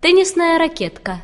теннисная ракетка.